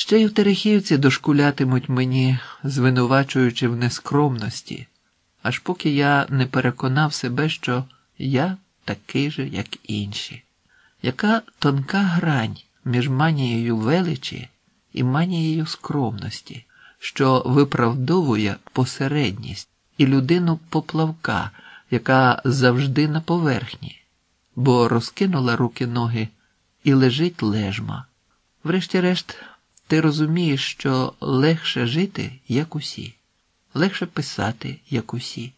Ще й в Терехівці дошкулятимуть мені, звинувачуючи в нескромності, аж поки я не переконав себе, що я такий же, як інші. Яка тонка грань між манією величі і манією скромності, що виправдовує посередність і людину поплавка, яка завжди на поверхні, бо розкинула руки ноги і лежить лежма. Врешті-решт, ти розумієш, що легше жити, як усі, легше писати, як усі,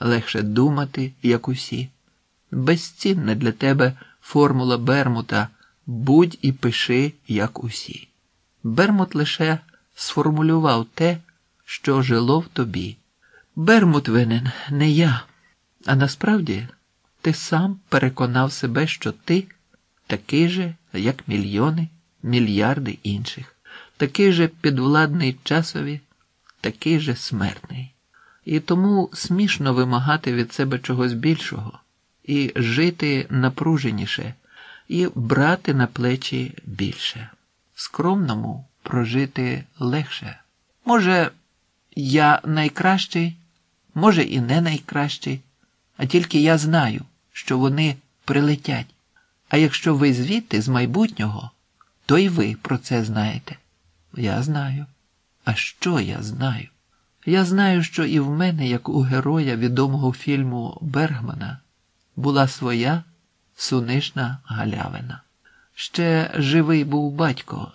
легше думати, як усі. Безцінна для тебе формула Бермута будь і пиши, як усі. Бермут лише сформулював те, що жило в тобі. Бермут винен не я, а насправді ти сам переконав себе, що ти такий же, як мільйони, мільярди інших, такий же підвладний часові, такий же смертний. І тому смішно вимагати від себе чогось більшого, і жити напруженіше, і брати на плечі більше. Скромному прожити легше. Може, я найкращий, може, і не найкращий, а тільки я знаю, що вони прилетять. А якщо ви звідти з майбутнього, то й ви про це знаєте. Я знаю. А що я знаю? Я знаю, що і в мене, як у героя відомого фільму Бергмана, була своя сунишна галявина. Ще живий був батько.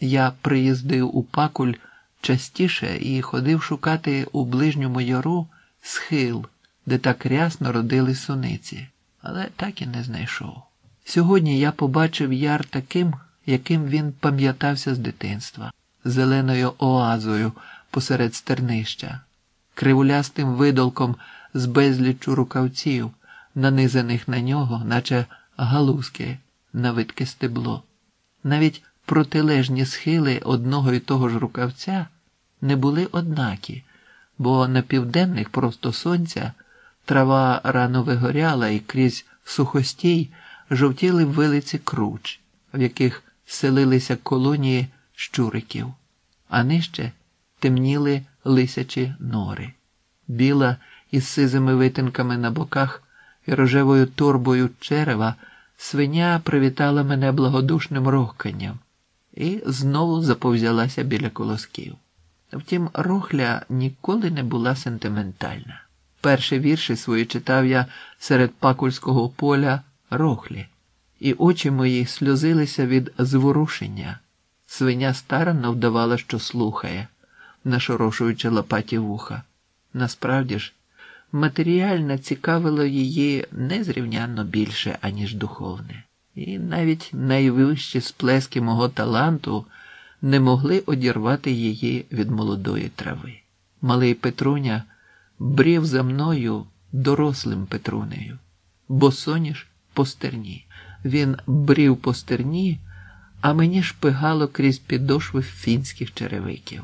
Я приїздив у пакуль частіше і ходив шукати у ближньому яру схил, де так рясно родили суниці, але так і не знайшов. Сьогодні я побачив яр таким, яким він пам'ятався з дитинства, зеленою оазою посеред стернища, кривулястим видолком з безліччю рукавців, нанизаних на нього, наче галузки на видке стебло. Навіть протилежні схили одного і того ж рукавця не були однакі, бо на південних просто сонця трава рано вигоряла і крізь сухостій жовтіли вилиці круч, в яких селилися колонії щуриків, а нижче темніли лисячі нори. Біла із сизими витинками на боках і рожевою торбою черева свиня привітала мене благодушним рохканням і знову заповзялася біля колосків. Втім, рохля ніколи не була сентиментальна. Перші вірші свої читав я серед пакульського поля рохлі, і очі мої сльозилися від зворушення. Свиня старанно вдавала, що слухає, нашорошуючи лопаті вуха. Насправді ж, матеріальне цікавило її незрівнянно більше, аніж духовне, і навіть найвищі сплески мого таланту не могли одірвати її від молодої трави. Малий Петруня брів за мною дорослим Петрунею, бо соняш по стерні. Він брів по стерні, а мені шпигало крізь підошви фінських черевиків.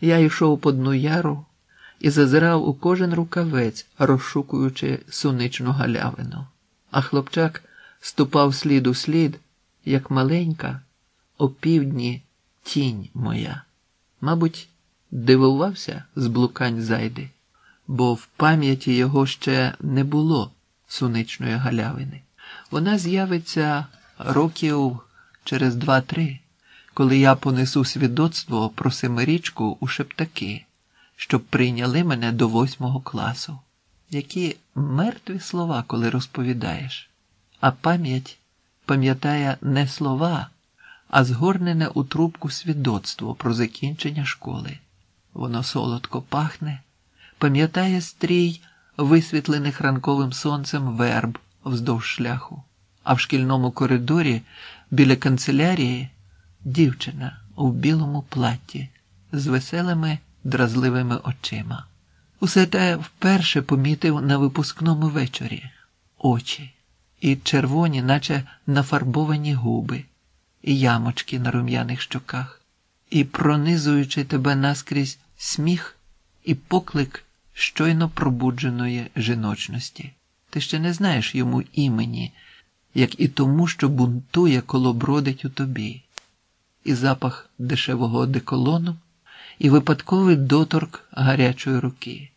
Я йшов по дну яру і зазирав у кожен рукавець, розшукуючи суничну галявину. А хлопчак ступав слід у слід, як маленька, опівдні тінь моя. Мабуть, дивувався з блукань зайди, бо в пам'яті його ще не було суничної галявини. Вона з'явиться років через два-три, коли я понесу свідоцтво про семирічку у шептаки, щоб прийняли мене до восьмого класу. Які мертві слова, коли розповідаєш, а пам'ять пам'ятає не слова, а згорнене у трубку свідоцтво про закінчення школи. Воно солодко пахне, пам'ятає стрій висвітлених ранковим сонцем верб вздовж шляху, а в шкільному коридорі біля канцелярії дівчина у білому платті з веселими дразливими очима. Усе те вперше помітив на випускному вечорі очі, і червоні, наче нафарбовані губи, і ямочки на рум'яних щоках, і пронизуючи тебе наскрізь сміх і поклик щойно пробудженої жіночності. Ти ще не знаєш йому імені, як і тому, що бунтує коло бродить у тобі. і запах дешевого деколону, і випадковий доторк гарячої руки.